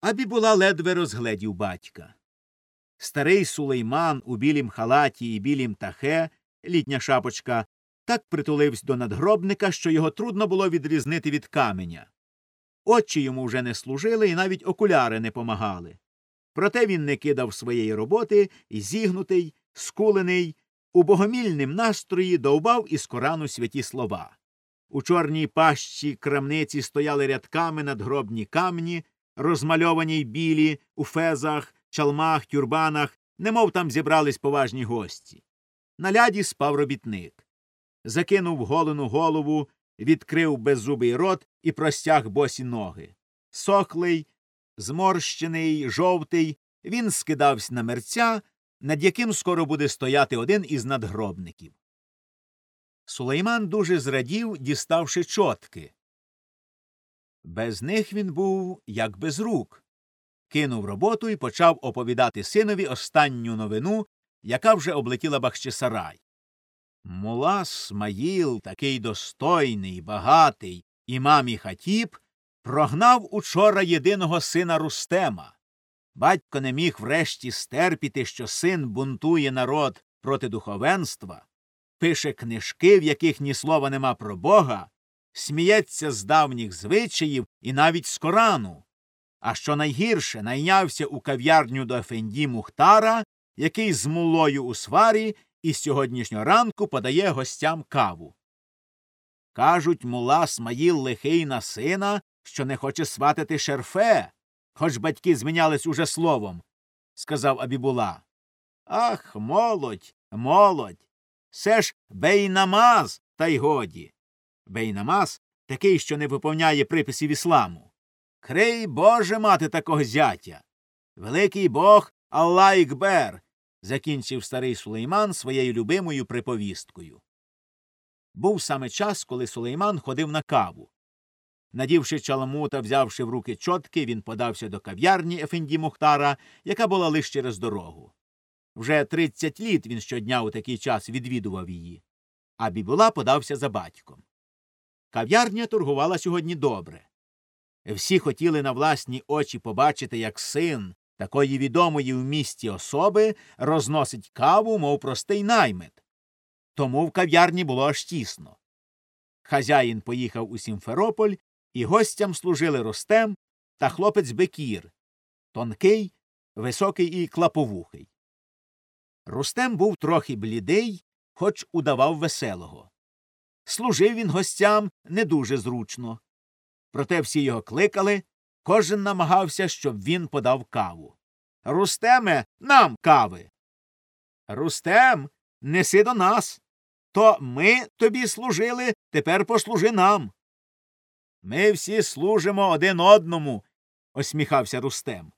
А Бібула ледве розгледів батька. Старий сулейман у білім халаті і білім тахе, літня шапочка, так притулився до надгробника, що його трудно було відрізнити від каменя. Очі йому вже не служили і навіть окуляри не помагали. Проте він не кидав своєї роботи і зігнутий, скулений, у богомільним настрої довбав із Корану святі слова. У чорній пащі крамниці стояли рядками надгробні камні, розмальовані білі, у фезах, чалмах, тюрбанах, немов там зібрались поважні гості. На ляді спав робітник. Закинув голену голову, відкрив беззубий рот і простяг босі ноги. Сохлий, зморщений, жовтий, він скидався на мерця, над яким скоро буде стояти один із надгробників. Сулейман дуже зрадів, діставши чотки. Без них він був як без рук. Кинув роботу і почав оповідати синові останню новину, яка вже облетіла Бахчисарай. Мула Смаїл, такий достойний, багатий, імам і хатіб, прогнав учора єдиного сина Рустема. Батько не міг врешті стерпіти, що син бунтує народ проти духовенства, пише книжки, в яких ні слова нема про Бога, сміється з давніх звичаїв і навіть з Корану. А що найгірше, найнявся у кав'ярню до Ефенді Мухтара, який з мулою у сварі і з сьогоднішнього ранку подає гостям каву. Кажуть, мула Смаїл лихий на сина, що не хоче сватати шерфе, хоч батьки змінялись уже словом, сказав Абібула. Ах, молодь, молодь. Це ж бейнамаз, та й годі. Бейнамаз такий, що не виповняє приписів ісламу. Крий Боже мати такого зятя. Великий Бог Аллах Ікбер, закінчив старий Сулейман своєю любимою приповісткою. Був саме час, коли Сулейман ходив на каву. Надівши чаламу та взявши в руки чотки, він подався до кав'ярні Ефенді Мухтара, яка була лише через дорогу. Вже тридцять літ він щодня у такий час відвідував її. А Бібула подався за батьком. Кав'ярня торгувала сьогодні добре. Всі хотіли на власні очі побачити, як син такої відомої в місті особи розносить каву, мов простий наймит. Тому в кав'ярні було аж тісно. Хазяїн поїхав у Сімферополь, і гостям служили Ростем та хлопець Бекір тонкий, високий і клаповухий. Рустем був трохи блідий, хоч удавав веселого. Служив він гостям не дуже зручно. Проте всі його кликали, кожен намагався, щоб він подав каву. Рустеме, нам кави. Рустем, неси до нас. То ми тобі служили, тепер послужи нам. Ми всі служимо один одному, осміхався Рустем.